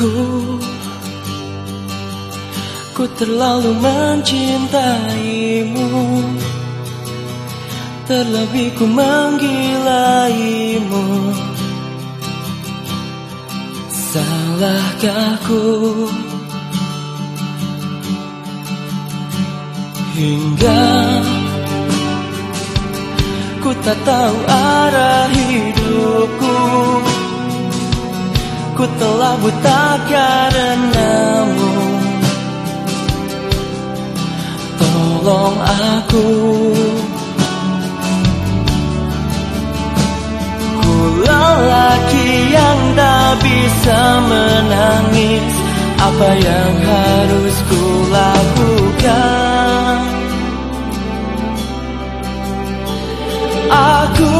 Aku Ku terlalu mencintaimu. Terlebih ku menggilaimu. Salahkah ku Hingga Ku tak tahu arah hidupku Ku telah buta karenamu Tolong aku. Ku lelaki yang tak bisa menangis Apa yang harus ku lakukan? Aku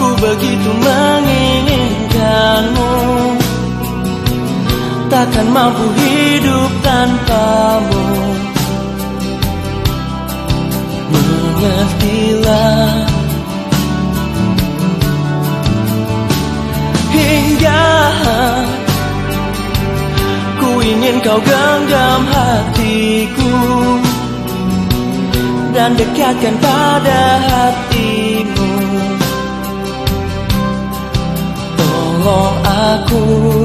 Ku begitu menginginkanmu Takkan mampu hidup tanpamu. Mengertilah. Hingga Ku ingin kau genggam hatiku Dan dekatkan pada hatimu. Tolong aku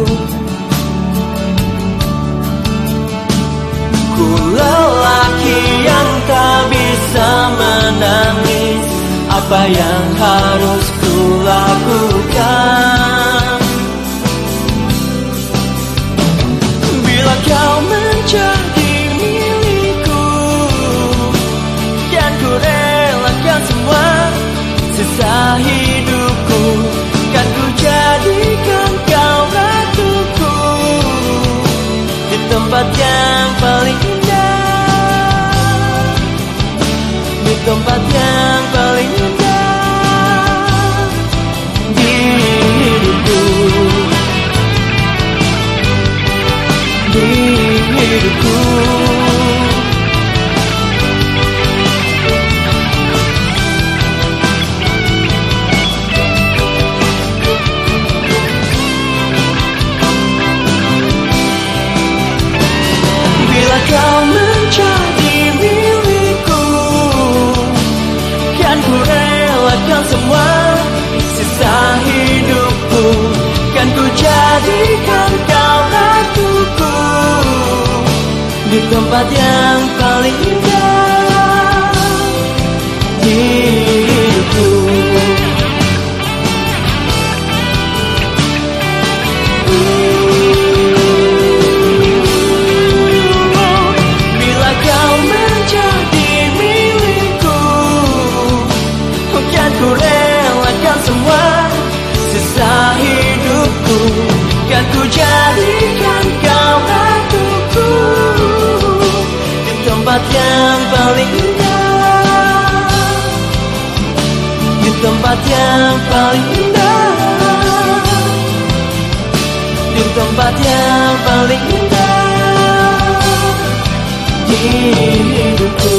Ku lelaki yang tak bisa menangis Apa yang harus ku lakukan? Bila kau menjadi milikku Dan ku relakan semua Sisa hidupku tempat yang paling indah. Di tempat yang Di tempat yang paling indah indah. Di tempat yang paling indah. Di tempat yang paling indah. Di hidupku